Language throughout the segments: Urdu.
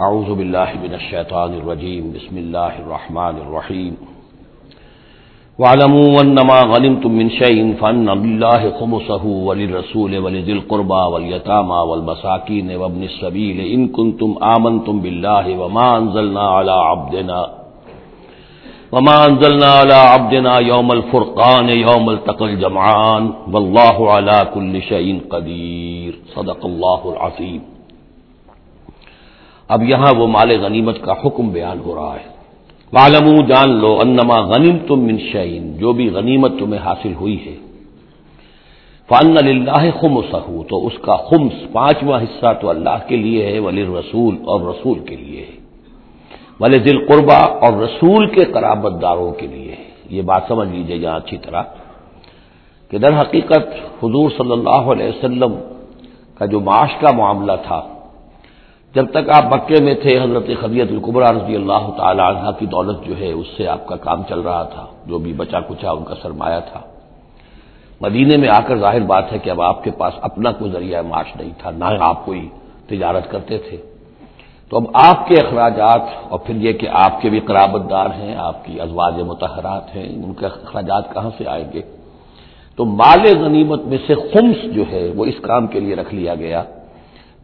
اعوذ باللہ من الشیطان الرجیم بسم اللہ الرحمن الرحیم وعلموا انما غنمتم من شيء فان لله خمسه وللرسول ولذي القربى واليتامى والمساكين وابن السبيل. ان كنتم آمنتم بالله وما انزلنا على عبدنا، وما انزلنا على عبدنا يوم الفرقان، يوم التقى الجمعان. والله على كل شيء قدير. صدق الله العظيم. اب یہاں وہ مال غنیمت کا حکم بیان ہو رہا ہے۔ عالم جان لو انما غنیم تم من شعین جو بھی غنیمت تمہیں حاصل ہوئی ہے۔ فن اللہ خم تو اس کا خمس پانچواں حصہ تو اللہ کے لیے ہے ولی رسول اور رسول کے لیے ہے۔ ولی دل قربا اور رسول کے قرابت داروں کے لیے ہے۔ یہ بات سمجھ لیجیے یہاں اچھی طرح کہ در حقیقت حضور صلی اللہ علیہ وسلم کا جو معاش کا معاملہ تھا جب تک آپ مکے میں تھے، حضرت خبیت القبرا رضی اللہ تعالی عنہ کی دولت جو ہے، اس سے آپ کا کام چل رہا تھا، جو بھی بچا کچا، ان کا سرمایہ تھا۔ مدینے میں آ کر ظاہر بات ہے کہ اب آپ کے پاس اپنا کوئی ذریعہ معاش نہیں تھا، نہ آپ کوئی تجارت کرتے تھے۔ تو اب آپ کے اخراجات، اور پھر یہ کہ آپ کے بھی قرابت دار ہیں، آپ کی ازواج متحرات ہیں، ان کے اخراجات کہاں سے آئیں گے؟ تو مال غنیمت میں سے خمس جو ہے، وہ اس کام کے لیے رکھ لیا گیا۔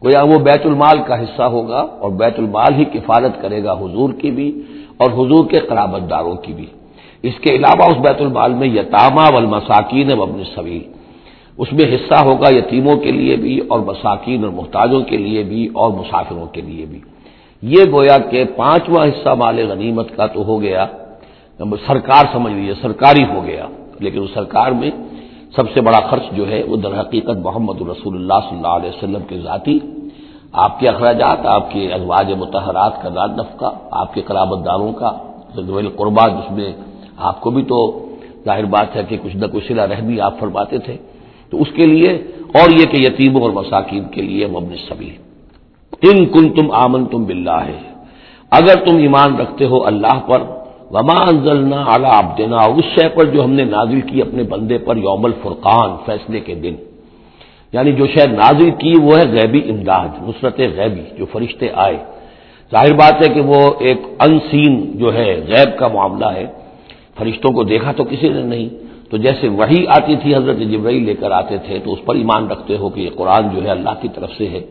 گویا وہ بیت المال کا حصہ ہوگا اور بیت المال ہی کفالت کرے گا حضور کی بھی اور حضور کے قرابت داروں کی بھی۔ اس کے علاوہ اس بیت المال میں یتامہ والمساکین وابن سبیل اس میں حصہ ہوگا یتیموں کے لیے بھی اور مساکین اور محتاجوں کے لیے بھی اور مسافروں کے لیے بھی۔ یہ گویا کہ پانچواں حصہ مال غنیمت کا تو ہو گیا۔ سرکار سمجھ لیجیے سرکاری ہو گیا۔ لیکن اس سرکار میں سب سے بڑا خرچ جو ہے وہ در حقیقت محمد الرسول اللہ صلی اللہ علیہ وسلم کے ذاتی، آپ کے اخراجات، آپ کے ازواج متحرات کا داد نفقہ، آپ کے قرابت داروں کا قربا جس میں آپ کو بھی تو ظاہر بات ہے کہ کچھ نہ کچھ سلا رہ بھی آپ فرماتے تھے۔ تو اس کے لیے اور یہ کہ یتیموں اور مساکین کے لیے مبن سبھی ان کن تم آمن تم بلّہ ہے اگر تم ایمان رکھتے ہو اللہ پر وما انزلنا اعلیٰ آبدنا اس شے پر جو ہم نے نازل کی اپنے بندے پر یوم الفرقان، فیصلے کے دن۔ یعنی جو شے نازل کی وہ ہے غیبی امداد، نصرت غیبی جو فرشتے آئے۔ ظاہر بات ہے کہ وہ ایک انسین جو ہے غیب کا معاملہ ہے۔ فرشتوں کو دیکھا تو کسی نے نہیں۔ تو جیسے وہی آتی تھی حضرت جبرئی لے کر آتے تھے تو اس پر ایمان رکھتے ہو کہ یہ قرآن جو ہے اللہ کی طرف سے ہے۔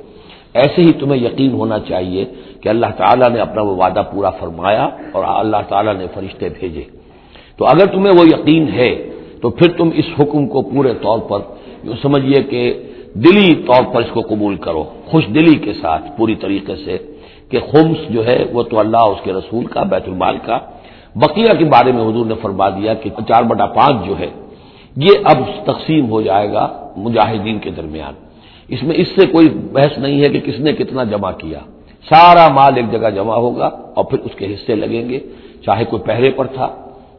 ایسے ہی تمہیں یقین ہونا چاہیے کہ اللہ تعالیٰ نے اپنا وہ وعدہ پورا فرمایا اور اللہ تعالیٰ نے فرشتے بھیجے۔ تو اگر تمہیں وہ یقین ہے، تو پھر تم اس حکم کو پورے طور پر یوں سمجھیے کہ دلی طور پر اس کو قبول کرو، خوش دلی کے ساتھ، پوری طریقے سے کہ خمس جو ہے وہ تو اللہ اس کے رسول کا، بیت المال کا۔ بقیہ کے بارے میں حضور نے فرما دیا کہ چار بٹا پانچ جو ہے، یہ اب تقسیم ہو جائے گا مجاہدین کے درمیان۔ اس میں اس سے کوئی بحث نہیں ہے کہ کس نے کتنا جمع کیا۔ سارا مال ایک جگہ جمع ہوگا اور پھر اس کے حصے لگیں گے۔ چاہے کوئی پہرے پر تھا،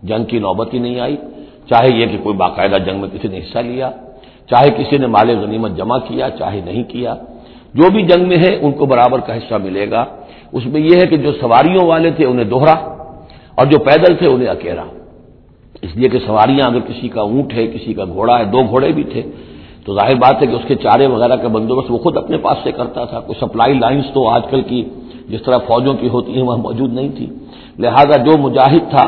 جنگ کی نوبت ہی نہیں آئی۔ چاہے یہ کہ کوئی باقاعدہ جنگ میں کسی نے حصہ لیا۔ چاہے کسی نے مال غنیمت جمع کیا، چاہے نہیں کیا۔ جو بھی جنگ میں ہے، ان کو برابر کا حصہ ملے گا۔ اس میں یہ ہے کہ جو سواریوں والے تھے، انہیں دوہرا اور جو پیدل تھے، انہیں اکیلا اس لیے کہ سواریاں اگر کسی کا اونٹ ہے، کسی کا گھوڑا ہے، دو گھوڑے بھی تھے تو ظاہر بات ہے کہ اس کے چارے وغیرہ کا بندوبست وہ خود اپنے پاس سے کرتا تھا۔ کوئی سپلائی لائنز تو آج کل کی جس طرح فوجوں کی ہوتی ہیں، وہاں موجود نہیں تھی۔ لہذا جو مجاہد تھا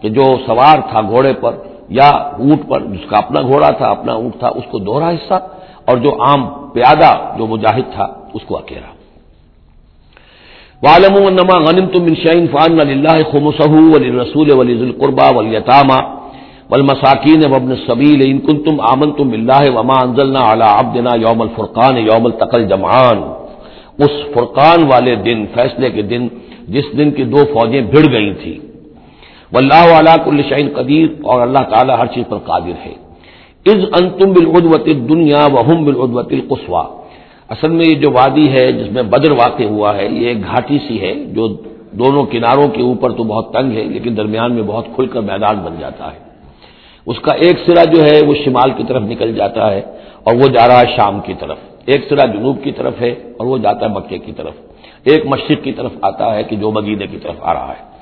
کہ جو سوار تھا گھوڑے پر یا اونٹ پر، جس کا اپنا گھوڑا تھا، اپنا اونٹ تھا، اس کو دوہرا حصہ اور جو عام پیادہ جو مجاہد تھا، اس کو اکیلا والم النما غنم تم انشین فان اللہ خمسہ ولی رسول ولی القربا ولیطامہ والمساکین وابن السبیل، ان کنتم آمنتم باللہ وما انزلنا علی عبدنا یوم الفرقان، یوم التقل جمعان۔ اس فرقان والے دن، فیصلے کے دن، جس دن کی دو فوجیں بھڑ گئی تھیں۔ واللہ علی کل شعین قدیر، اور اللہ تعالی ہر چیز پر قادر ہے۔ از انتم بالعدوۃ الدنیا وهم بالعدوۃ القصوى اصل میں یہ جو وادی ہے، جس میں بدر واقع ہوا ہے، یہ ایک گھاٹی سی ہے، جو دونوں کناروں کے اوپر تو بہت تنگ ہے، لیکن درمیان میں بہت کھل کر میدان بن جاتا ہے۔ اس کا ایک سرا جو ہے وہ شمال کی طرف نکل جاتا ہے اور وہ جا رہا ہے شام کی طرف۔ ایک سرا جنوب کی طرف ہے اور وہ جاتا ہے مکے کی طرف۔ ایک مشرق کی طرف آتا ہے کہ جو مدینے کی طرف آ رہا ہے۔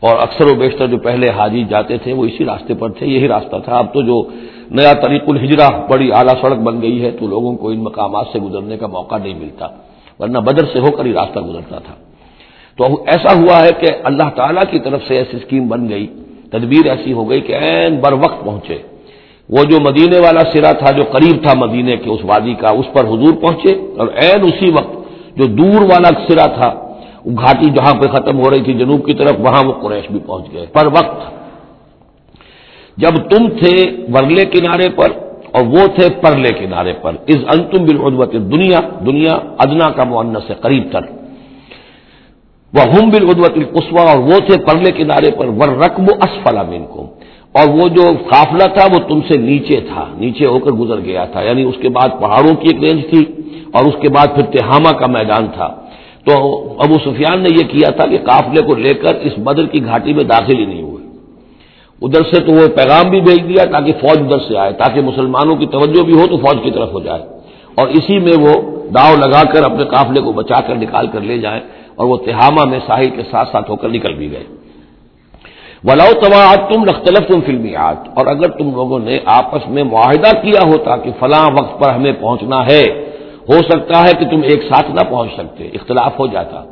اور اکثر و بیشتر جو پہلے حاجی جاتے تھے وہ اسی راستے پر تھے، یہی راستہ تھا۔ اب تو جو نیا طریق الحجرا بڑی اعلیٰ سڑک بن گئی ہے تو لوگوں کو ان مقامات سے گزرنے کا موقع نہیں ملتا، ورنہ بدر سے ہو کر ہی راستہ گزرتا تھا۔ تو ایسا ہوا ہے کہ اللہ تعالیٰ کی طرف سے ایسی اسکیم بن گئی۔ تدبیر ایسی ہو گئی کہ این بر وقت پہنچے۔ وہ جو مدینے والا سرا تھا، جو قریب تھا مدینے کے اس وادی کا، اس پر حضور پہنچے اور این اسی وقت جو دور والا سرا تھا، وہ گھاٹی جہاں پہ ختم ہو رہی تھی جنوب کی طرف، وہاں وہ قریش بھی پہنچ گئے۔ پر وقت۔ جب تم تھے ورلے کنارے پر اور وہ تھے پرلے کنارے پر۔ اس انتم بالعدوت دنیا دنیا ادنا کا معنس سے قریب تر۔ وہ ہم بالعدوت القسوا اور وہ تھے پرلے کنارے پر ور رقم اسفلا کو اور وہ جو قافلہ تھا وہ تم سے نیچے تھا، نیچے ہو کر گزر گیا تھا یعنی اس کے بعد پہاڑوں کی ایک رینج تھی اور اس کے بعد پھر تہامہ کا میدان تھا۔ تو ابو سفیان نے یہ کیا تھا کہ قافلے کو لے کر اس بدر کی گھاٹی میں داخل ہی نہیں ہوئے۔ ادھر سے تو وہ پیغام بھی بھیج دیا تاکہ فوج ادھر سے آئے، تاکہ مسلمانوں کی توجہ بھی ہو تو فوج کی طرف ہو جائے۔ اور اسی میں وہ داؤ لگا کر اپنے قافلے کو بچا کر نکال کر لے جائیں۔ اور وہ تہامہ میں ساحل کے ساتھ ساتھ ہو کر نکل بھی گئے۔ ولاؤ تماعت تم رختلف تم فلمیات اور اگر تم لوگوں نے آپس میں معاہدہ کیا ہوتا کہ فلاں وقت پر ہمیں پہنچنا ہے، ہو سکتا ہے کہ تم ایک ساتھ نہ پہنچ سکتے، اختلاف ہو جاتا۔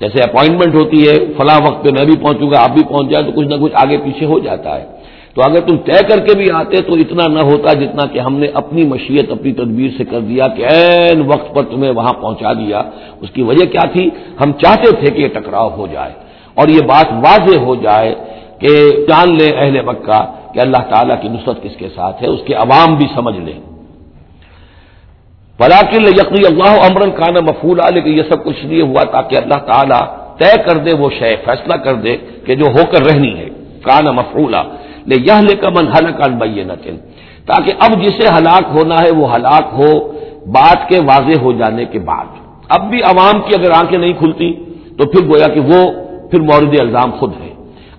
جیسے اپوائنٹمنٹ ہوتی ہے، فلاں وقت پہ میں بھی پہنچوں گا، آپ بھی پہنچ جائے تو کچھ نہ کچھ آگے پیچھے ہو جاتا ہے۔ تو اگر تم طے کر کے بھی آتے تو اتنا نہ ہوتا جتنا کہ ہم نے اپنی مشیت اپنی تدبیر سے کر دیا کہ این وقت پر تمہیں وہاں پہنچا دیا۔ اس کی وجہ کیا تھی؟ ہم چاہتے تھے کہ یہ ٹکراؤ ہو جائے اور یہ بات واضح ہو جائے کہ جان لے اہل مکہ کہ اللہ تعالیٰ کی نصرت کس کے ساتھ ہے، اس کے عوام بھی سمجھ لیں۔ بلاکل یقین اللہ امرن کانا مفولا لیکن یہ سب کچھ نہیں ہوا تاکہ اللہ تعالیٰ طے کر دے، وہ شے فیصلہ کر دے کہ جو ہو کر رہنی ہے۔ کانا مفولا لے یہ لے کا من حلق بھائی تاکہ اب جسے ہلاک ہونا ہے وہ ہلاک ہو، بات کے واضح ہو جانے کے بعد۔ اب بھی عوام کی اگر آنکھیں نہیں کھلتی، تو پھر گویا کہ وہ پھر مورد الزام خود ہے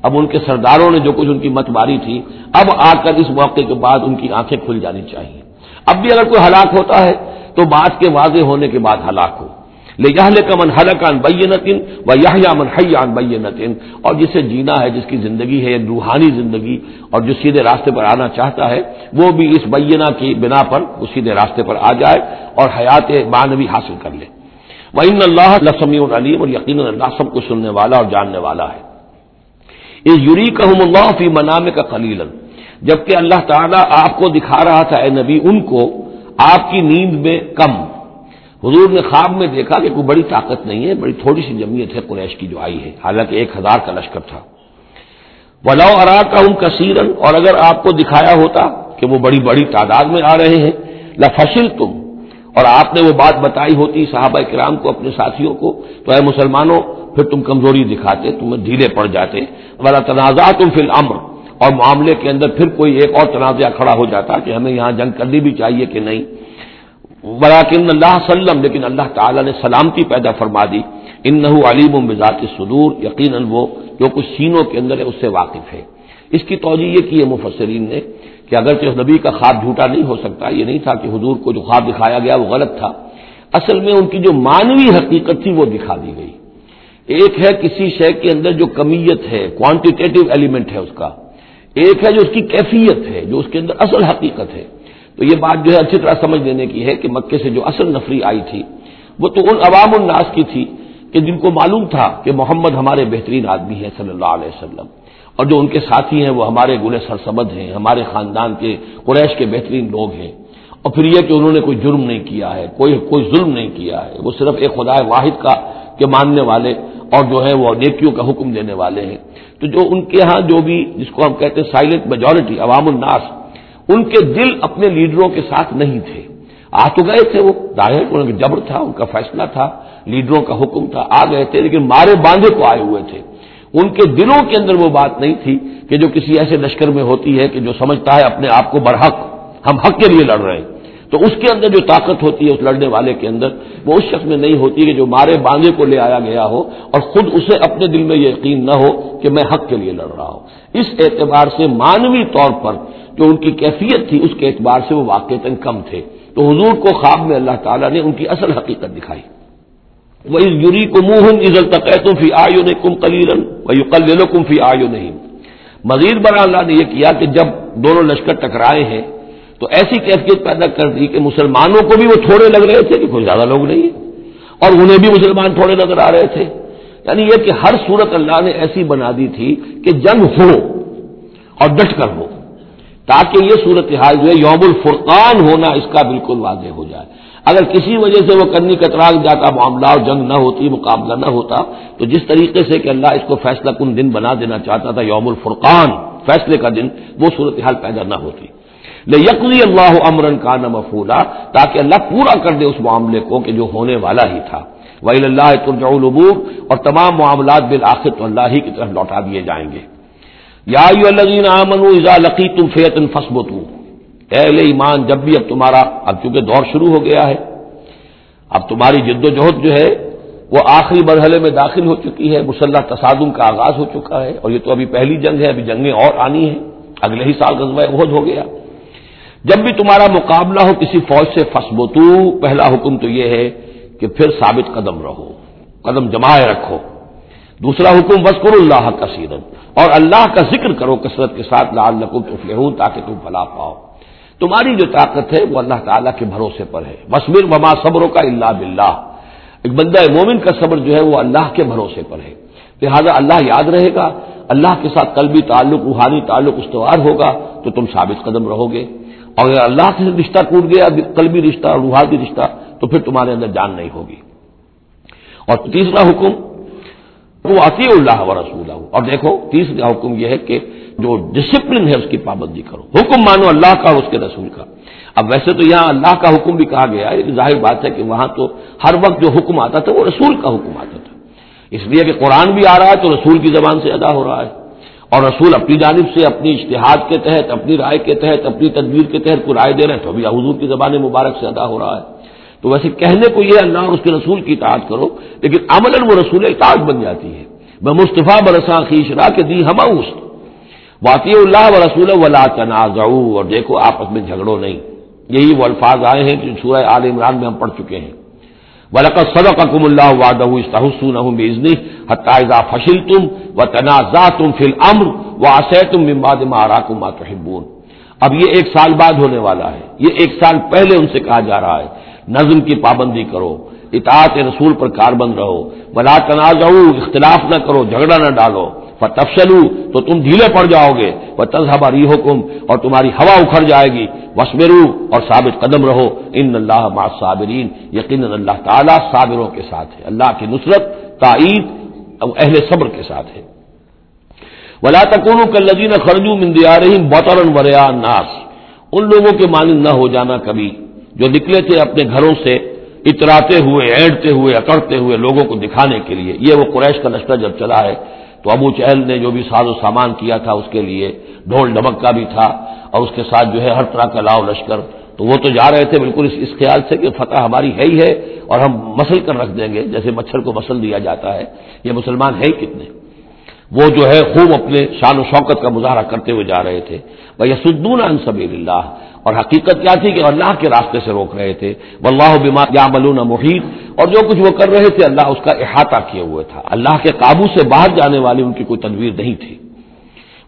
اب ان کے سرداروں نے جو کچھ ان کی مت ماری تھی، اب آ کر اس موقع کے بعد ان کی آنکھیں کھل جانی چاہیے۔ اب بھی اگر کوئی ہلاک ہوتا ہے، تو بات کے واضح ہونے کے بعد ہلاک ہو۔ لے کا من حلقان بئی نتن و یہ من حیان بئی نتن اور جسے جینا ہے، جس کی زندگی ہے روحانی زندگی اور جو سیدھے راستے پر آنا چاہتا ہے، وہ بھی اس بینا کی بنا پر اس سیدھے راستے پر آ جائے اور حیات مانوی حاصل کر لے۔ وہ ان اللہ لسمی علیم اور یقین اللہ سب کو سننے والا اور جاننے والا ہے۔ اس یوری کا اللہ فی منام کا خلیل جبکہ اللہ تعالیٰ آپ کو دکھا رہا تھا، اے نبی، ان کو آپ کی نیند میں کم حضور نے خواب میں دیکھا کہ کوئی بڑی طاقت نہیں ہے، بڑی تھوڑی سی جمعیت ہے قریش کی جو آئی ہے۔ حالانکہ ایک ہزار کا لشکر تھا۔ ولاؤ ارا کا ان کثیرن اور اگر آپ کو دکھایا ہوتا کہ وہ بڑی بڑی تعداد میں آ رہے ہیں لفشل تم اور آپ نے وہ بات بتائی ہوتی صحابہ کرام کو، اپنے ساتھیوں کو، تو اے مسلمانوں، پھر تم کمزوری دکھاتے تم ڈھیلے پڑ جاتے۔ والا تنازع تم فی الامر اور معاملے کے اندر پھر کوئی ایک اور تنازع کھڑا ہو جاتا کہ ہمیں یہاں جنگ کرنی بھی چاہیے کہ نہیں۔ براکن اللہ وسلم، لیکن اللہ تعالیٰ نے سلامتی پیدا فرما دی۔ ان نحو علیم و مزاج صدور، یقیناً وہ جو کچھ سینوں کے اندر ہے، اس سے واقف ہے۔ اس کی توجہ یہ کی ہے مفسرین نے کہ اگرچہ نبی کا خواب جھوٹا نہیں ہو سکتا، یہ نہیں تھا کہ حضور کو جو خواب دکھایا گیا وہ غلط تھا۔ اصل میں ان کی جو مانوی حقیقت تھی وہ دکھا دی گئی۔ ایک ہے کسی شے کے اندر جو کمیت ہے کوانٹیٹیو ایلیمنٹ ہے اس کا۔ ایک ہے جو اس کی کیفیت ہے، جو اس کے اندر اصل حقیقت ہے۔ تو یہ بات جو ہے اچھی طرح سمجھ لینے کی ہے کہ مکے سے جو اصل نفری آئی تھی، وہ تو ان عوام الناس کی تھی کہ جن کو معلوم تھا کہ محمد ہمارے بہترین آدمی ہیں صلی اللہ علیہ وسلم۔ اور جو ان کے ساتھی ہیں، وہ ہمارے گلے سرسبد ہیں، ہمارے خاندان کے قریش کے بہترین لوگ ہیں۔ اور پھر یہ کہ انہوں نے کوئی جرم نہیں کیا ہے، کوئی کوئی ظلم نہیں کیا ہے، وہ صرف ایک خدا واحد کا کے ماننے والے اور جو ہے وہ نیکیوں کا حکم دینے والے ہیں۔ تو جو ان کے ہاں جو بھی جس کو ہم کہتے ہیں سائلنٹ میجورٹی عوام الناس ان کے دل اپنے لیڈروں کے ساتھ نہیں تھے۔ آ تو گئے تھے وہ۔ ظاہر ان کا جبر تھا، ان کا فیصلہ تھا، لیڈروں کا حکم تھا، آ گئے تھے، لیکن مارے باندھے کو آئے ہوئے تھے۔ ان کے دلوں کے اندر وہ بات نہیں تھی کہ جو کسی ایسے لشکر میں ہوتی ہے کہ جو سمجھتا ہے اپنے آپ کو برحق، ہم حق کے لیے لڑ رہے ہیں۔ تو اس کے اندر جو طاقت ہوتی ہے اس لڑنے والے کے اندر، وہ اس شخص میں نہیں ہوتی کہ جو مارے باندھے کو لے آیا گیا ہو اور خود اسے اپنے دل میں یہ یقین نہ ہو کہ میں حق کے لیے لڑ رہا ہوں۔ اس اعتبار سے مانوی طور پر جو ان کی کیفیت تھی، اس کے اعتبار سے وہ واقع کم تھے۔ تو حضور کو خواب میں اللہ تعالیٰ نے ان کی اصل حقیقت دکھائی۔ وہ اس یوری کو منہ عزل تقیت فی آیو نے کم کلیرن کل کم فی آیو نہیں مزید بڑا اللہ نے یہ کیا کہ جب دونوں لشکر ٹکرائے ہیں، تو ایسی کیفیت پیدا کر دی کہ مسلمانوں کو بھی وہ تھوڑے لگ رہے تھے کہ کوئی زیادہ لوگ نہیں اور انہیں بھی مسلمان تھوڑے نظر آ رہے تھے۔ یعنی یہ کہ ہر صورت اللہ نے ایسی بنا دی تھی کہ جنگ ہو اور ڈٹ کر ہو۔ تاکہ یہ صورت حال جو ہے یوم الفرقان ہونا اس کا بالکل واضح ہو جائے۔ اگر کسی وجہ سے وہ کرنی کترا جاتا، معاملہ اور جنگ نہ ہوتی، مقابلہ نہ ہوتا، تو جس طریقے سے کہ اللہ اس کو فیصلہ کن دن بنا دینا چاہتا تھا، یوم الفرقان، فیصلے کا دن، وہ صورت حال پیدا نہ ہوتی۔ یقینی اللہ امرن کا نہ مفولا تاکہ اللہ پورا کر دے اس معاملے کو کہ جو ہونے والا ہی تھا۔ وہی اللہ ترجع العبور اور تمام معاملات بالآخر تو اللہ ہی کی طرف لوٹا دیے جائیں گے۔ یا امن لقی تم فیتن فسبت اہل ایمان، جب بھی اب تمہارا، اب چونکہ دور شروع ہو گیا ہے، اب تمہاری جد و جہد جو ہے، وہ آخری مرحلے میں داخل ہو چکی ہے، مسلح تصادم کا آغاز ہو چکا ہے، اور یہ تو ابھی پہلی جنگ ہے، ابھی جنگیں اور آنی ہیں، اگلے ہی سال غزوہ بہت ہو گیا۔ جب بھی تمہارا مقابلہ ہو کسی فوج سے فسبتو پہلا حکم تو یہ ہے کہ پھر ثابت قدم رہو، قدم جمائے رکھو۔ دوسرا حکم وسکر اللہ کا سیرت اور اللہ کا ذکر کرو کثرت کے ساتھ لال نقل تفلحون، تاکہ تم فلا پاؤ۔ تمہاری جو طاقت ہے، وہ اللہ تعالیٰ کے بھروسے پر ہے۔ بسمر وما صبروں کا اللہ بلّہ ایک بندہ مومن کا صبر جو ہے، وہ اللہ کے بھروسے پر ہے۔ لہٰذا اللہ یاد رہے گا، اللہ کے ساتھ قلبی تعلق، روحانی تعلق استوار ہوگا، تو تم ثابت قدم رہو گے۔ اور اگر اللہ سے رشتہ ٹوٹ گیا قلبی رشتہ، روحانی رشتہ، تو پھر تمہارے اندر جان نہیں ہوگی۔ اور تیسرا حکم وہ عطی اللہ و رسول اور دیکھو، تیسرا حکم یہ ہے کہ جو ڈسپلن ہے، اس کی پابندی کرو۔ حکم مانو اللہ کا اور اس کے رسول کا۔ اب ویسے تو یہاں اللہ کا حکم بھی کہا گیا ہے ظاہر بات ہے کہ وہاں تو ہر وقت جو حکم آتا تھا، وہ رسول کا حکم آتا تھا۔ اس لیے کہ قرآن بھی آ رہا ہے تو رسول کی زبان سے ادا ہو رہا ہے۔ اور رسول اپنی جانب سے، اپنی اشتہاد کے تحت، اپنی رائے کے تحت، اپنی تدبیر کے تحت کوئی رائے دے رہے ہیں، تو ابھی حضور کی زبان مبارک سے ادا ہو رہا ہے۔ تو ویسے کہنے کو یہ اللہ اور اس کے رسول کی اطاعت کرو، لیکن عمل وہ رسول اطاعت بن جاتی ہے۔ میں مصطفیٰ برساں خیش را کے دی ہما واقعی اللہ و رسول ولا تنازع اور دیکھو، آپس میں جھگڑو نہیں۔ یہی وہ الفاظ آئے ہیں جو سورہ عال عمران میں ہم پڑھ چکے ہیں۔ ولقت صدق اکم اللہ واد استحسن بزنی حتائزہ فشل تم و تنازع تم فل امر و آسے تم ممباد مارا کم اب یہ ایک سال بعد ہونے والا ہے۔ یہ ایک سال پہلے ان سے کہا جا رہا ہے۔ نظم کی پابندی کرو، اطاعت رسول پر کاربند رہو بلا تنازع اختلاف نہ کرو، جھگڑا نہ ڈالو۔ تفسلو تو تم ڈھیلے پڑ جاؤ گے۔ وہ تذہبا ری حکم اور تمہاری ہوا اکھڑ جائے گی۔ وسمرو اور ثابت قدم رہو۔ ان اللہ ما صابرین یقین اللہ تعالیٰ صابروں کے ساتھ ہے۔ اللہ کی نصرت، تائید اہل صبر کے ساتھ ہے۔ ولا تکون کلین خرجو مندیا رحیم بطرن وریا ناس ان لوگوں کے مانند نہ ہو جانا کبھی۔ جو نکلے تھے اپنے گھروں سے، اتراتے ہوئے اینٹتے ہوئے، اکڑتے ہوئے لوگوں کو دکھانے کے لیے۔ یہ وہ قریش کا لشکر جب چلا ہے، تو ابو چہل نے جو بھی ساز و سامان کیا تھا، اس کے لیے ڈھول ڈمک کا بھی تھا اور اس کے ساتھ جو ہے ہر طرح کا لاؤ لشکر۔ تو وہ تو جا رہے تھے بالکل اس اس خیال سے کہ فتح ہماری ہے ہی ہے اور ہم مسل کر رکھ دیں گے، جیسے مچھر کو مسل دیا جاتا ہے۔ یہ مسلمان ہے ہی کتنے؟ وہ جو ہے خوب اپنے شان و شوکت کا مظاہرہ کرتے ہوئے جا رہے تھے۔ وہ یسدون انصبی اللہ اور حقیقت کیا تھی کہ اللہ کے راستے سے روک رہے تھے۔ واللہ بما یعملون محیط اور جو کچھ وہ کر رہے تھے، اللہ اس کا احاطہ کیے ہوئے تھا۔ اللہ کے قابو سے باہر جانے والی ان کی کوئی تدبیر نہیں تھی۔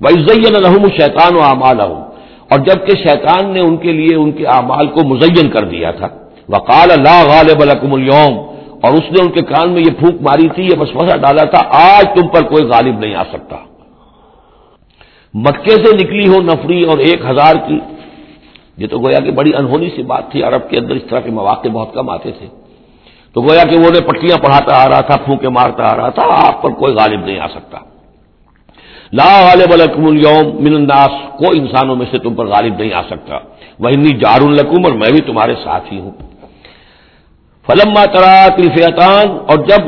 وہ عزین الحم شیطان و اعمال اور جبکہ شیطان نے ان کے لیے ان کے اعمال کو مزین کر دیا تھا۔ وقال اللہ غالب لکم اليوم۔ اور اس نے ان کے کان میں یہ پھونک ماری تھی، یہ بسوسا ڈالا تھا، آج تم پر کوئی غالب نہیں آ سکتا۔ مکے سے نکلی ہو نفری اور ایک ہزار کی، یہ تو گویا کہ بڑی انہونی سی بات تھی، عرب کے اندر اس طرح کے مواقع بہت کم آتے تھے۔ تو گویا کہ وہ پٹیاں پڑھاتا آ رہا تھا، پھونکے مارتا آ رہا تھا، آپ پر کوئی غالب نہیں آ سکتا۔ لا غالب الکم اليوم من الناس، کوئی انسانوں میں سے تم پر غالب نہیں آ سکتا۔ وہ جار القم اور میں بھی تمہارے ساتھ ہی ہوں۔ فلما ترا تلفیتان اور جب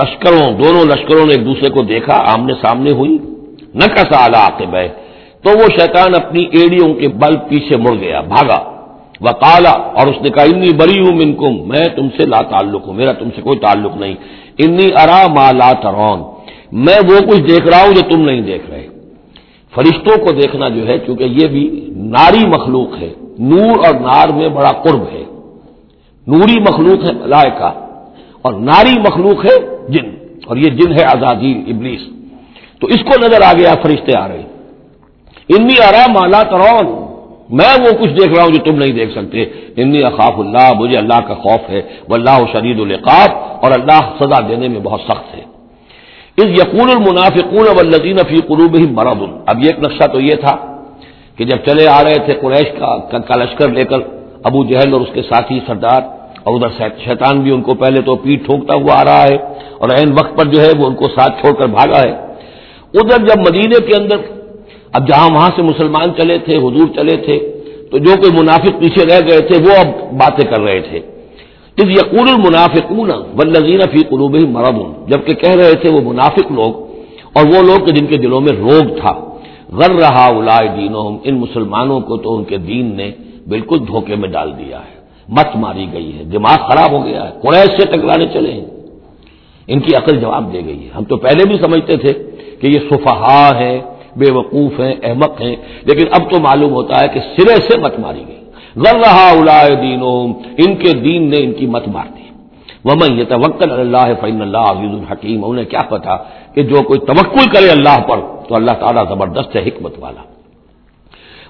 لشکروں، دونوں لشکروں نے ایک دوسرے کو دیکھا، آمنے سامنے ہوئی نہ کسا آلہ آتے تو وہ شیطان اپنی ایڑیوں کے بل پیچھے مڑ گیا، بھاگا۔ وہ اور اس نے کہا، انی بری ہوں منکم، میں تم سے لا تعلق ہوں، میرا تم سے کوئی تعلق نہیں۔ انی ارا ما لا ترون، میں وہ کچھ دیکھ رہا ہوں جو تم نہیں دیکھ رہے۔ فرشتوں کو دیکھنا جو ہے کیونکہ یہ بھی ناری مخلوق ہے، نور اور نار میں بڑا قرب ہے۔ نوری مخلوق ہے لائقہ اور ناری مخلوق ہے جن اور یہ جن ہے آزادی ابلیس۔ تو اس کو نظر آ گیا، فرشتے آ رہے۔ انی ارا مالا ترون۔ میں وہ کچھ دیکھ رہا ہوں جو تم نہیں دیکھ سکتے۔ انی اخاف اللہ، مجھے اللہ کا خوف ہے۔ وہ اللہ شدید القاف اور اللہ سزا دینے میں بہت سخت ہے۔ اس یقون المنافقون والذین فی قلوبہم مرض۔ اب یہ ایک نقشہ تو یہ تھا کہ جب چلے آ رہے تھے قریش کا لشکر لے کر ابو جہل اور اس کے ساتھی سردار اور ادھر شیطان بھی ان کو پہلے تو پیٹ ٹھوکتا ہوا آ رہا ہے اور عین وقت پر جو ہے وہ ان کو ساتھ چھوڑ کر بھاگا ہے۔ ادھر جب مدینے کے اندر اب جہاں وہاں سے مسلمان چلے تھے، حضور چلے تھے، تو جو کوئی منافق پیچھے رہ گئے تھے، وہ اب باتیں کر رہے تھے۔ اس یقول المنافقون والذین فی قلوب مرض، جبکہ کہہ رہے تھے وہ منافق لوگ اور وہ لوگ جن کے دلوں میں روگ تھا۔ غر رہا اولائے دینوں ان مسلمانوں کو تو ان کے دین نے بالکل دھوکے میں ڈال دیا ہے۔ مت ماری گئی ہے۔ دماغ خراب ہو گیا ہے۔ قریش سے ٹکرانے چلے ہیں۔ ان کی عقل جواب دے گئی ہے۔ ہم تو پہلے بھی سمجھتے تھے کہ یہ صفحا ہے بے وقوف ہیں، احمق ہیں۔ لیکن اب تو معلوم ہوتا ہے کہ سرے سے مت ماری گئی۔ غر رہا اولائے دینوں ان کے دین نے ان کی مت مار دی۔ ومن یہ توکل اللہ فعین اللہ عزیز الحکیم انہیں کیا پتا کہ جو کوئی توکل کرے اللہ پر، تو اللہ تعالیٰ زبردست ہے، حکمت والا۔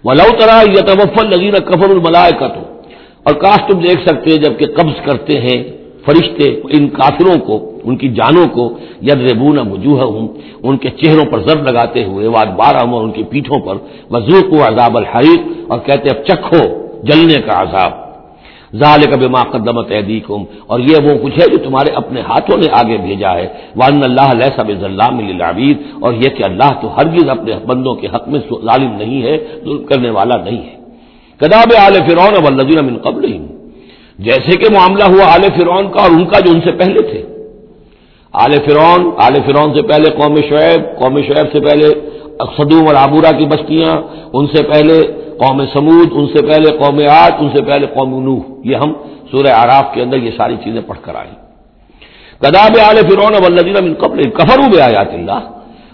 ولو ترا یہ توفل کفر الملائے تو اور کاش تم دیکھ سکتے جبکہ قبض کرتے ہیں فرشتے ان کافروں کو، ان کی جانوں کو ید ریبون وجوہ ہوں ان کے چہروں پر ضرب لگاتے ہوئے واد بارہ ان کی پیٹھوں پر وزو کو عذاب الحریق اور کہتے اب چکھو جلنے کا عذاب۔ ظال کب قدمت عیدیکم اور یہ وہ کچھ ہے جو تمہارے اپنے ہاتھوں نے آگے بھیجا ہے۔ وان اللہ علیہ سب ظلام للعبید اور یہ کہ اللہ تو ہرگز اپنے بندوں کے حق میں ظالم نہیں ہے، ظلم کرنے والا نہیں ہے۔ کداب عال فرعون والذین من قبلہم۔ جیسے کہ معاملہ ہوا آل فرعون کا اور ان کا جو ان سے پہلے تھے۔ آل فرعون آل فرعون سے پہلے قوم شعیب قوم شعیب سے پہلے صدوم اور آبورا کی بستیاں، ان سے پہلے قوم سمود ان سے پہلے قوم آٹ ان سے پہلے قوم نوح۔ یہ ہم سورہ آراف کے اندر یہ ساری چیزیں پڑھ کر آئیں کداب آل فرعون والذین من قبل کفروا بآیات اللہ۔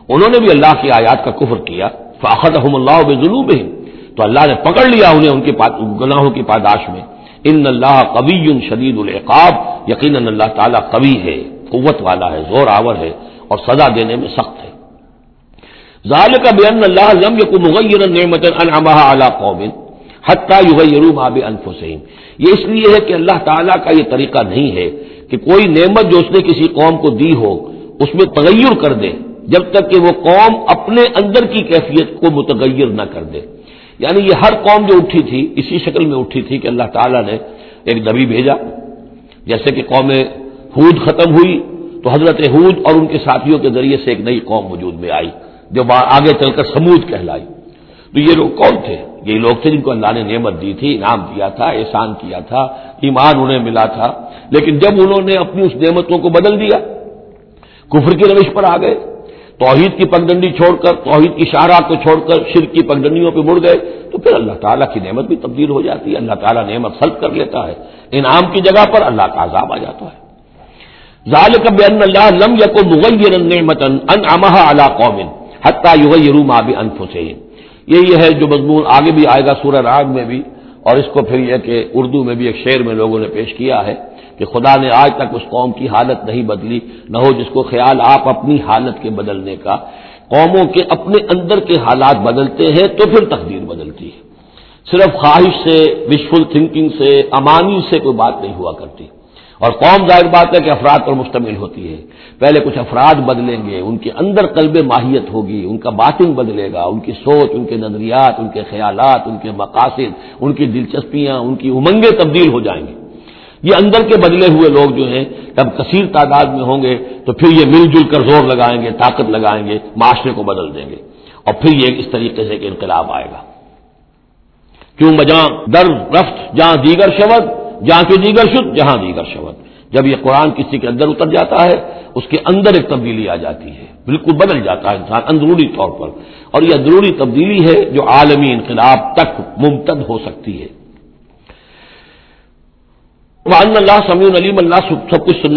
انہوں نے بھی اللہ کی آیات کا کفر کیا۔ فاخذهم اللہ بذنوبہم۔ تو اللہ نے پکڑ لیا انہیں ان کے گناہوں کی پاداش میں۔ ان اللہ قوی شدید العقاب۔ یقیناً اللہ تعالیٰ قوی ہے، قوت والا ہے، زور آور ہے اور سزا دینے میں سخت ہے۔ ظال کا بے اللہ لم کو مغیر نعمت اعلیٰ قوم حتیٰ یغیروا ما بانفسہم یہ اس لیے ہے کہ اللہ تعالیٰ کا یہ طریقہ نہیں ہے کہ کوئی نعمت جو اس نے کسی قوم کو دی ہو، اس میں تغیر کر دے، جب تک کہ وہ قوم اپنے اندر کی کیفیت کو متغیر نہ کر دے۔ یعنی یہ ہر قوم جو اٹھی تھی، اسی شکل میں اٹھی تھی کہ اللہ تعالیٰ نے ایک نبی بھیجا۔ جیسے کہ قوم ہود ختم ہوئی تو حضرت ہود اور ان کے ساتھیوں کے ذریعے سے ایک نئی قوم وجود میں آئی۔ جو آگے چل کر سمود کہلائی۔ تو یہ لوگ کون تھے؟ یہ لوگ تھے جن کو اللہ نے نعمت دی تھی، انعام دیا تھا، احسان کیا تھا، ایمان انہیں ملا تھا۔ لیکن جب انہوں نے اپنی اس نعمتوں کو بدل دیا، کفر کی روش پر آ گئے، توحید کی پگڈنڈی چھوڑ کر، توحید کی شاہراہ کو چھوڑ کر شرک کی پگڈنڈیوں پہ مڑ گئے، تو پھر اللہ تعالیٰ کی نعمت بھی تبدیل ہو جاتی ہے۔ اللہ تعالیٰ نعمت سلب کر لیتا ہے۔ انعام کی جگہ پر اللہ کا عذاب آ جاتا ہے۔ ظال کب اللہ لم کو مغیر نعمت ان امہ اللہ قومن۔ حتیٰ یغیروا ما بانفسہم یہی ہے جو مضمون آگے بھی آئے گا سورہ راگ میں بھی، اور اس کو پھر یہ کہ اردو میں بھی ایک شعر میں لوگوں نے پیش کیا ہے کہ خدا نے آج تک اس قوم کی حالت نہیں بدلی، نہ ہو جس کو خیال آپ اپنی حالت کے بدلنے کا۔ قوموں کے اپنے اندر کے حالات بدلتے ہیں تو پھر تقدیر بدلتی ہے۔ صرف خواہش سے وشفل تھنکنگ سے، امانی سے کوئی بات نہیں ہوا کرتی۔ اور قوم ظاہر بات ہے کہ افراد پر مشتمل ہوتی ہے۔ پہلے کچھ افراد بدلیں گے، ان کے اندر قلب ماہیت ہوگی، ان کا باطن بدلے گا، ان کی سوچ، ان کے نظریات، ان کے خیالات، ان کے مقاصد، ان کی دلچسپیاں، ان کی امنگیں تبدیل ہو جائیں گے یہ اندر کے بدلے ہوئے لوگ جو ہیں، جب کثیر تعداد میں ہوں گے، تو پھر یہ مل جل کر زور لگائیں گے، طاقت لگائیں گے، معاشرے کو بدل دیں گے۔ اور پھر یہ اس طریقے سے کہ انقلاب آئے گا۔ کیوں بجاں در رفت جہاں دیگر شبد جہاں کی دیگر شد جہاں دیگر شبد۔ جب یہ قرآن کسی کے اندر اتر جاتا ہے، اس کے اندر ایک تبدیلی آ جاتی ہے۔ بالکل بدل جاتا ہے انسان، اندرونی طور پر۔ اور یہ اندرونی تبدیلی ہے جو عالمی انقلاب تک ممتد ہو سکتی ہے۔ اللہ سمیع علیم اللہ سب کچھ سننے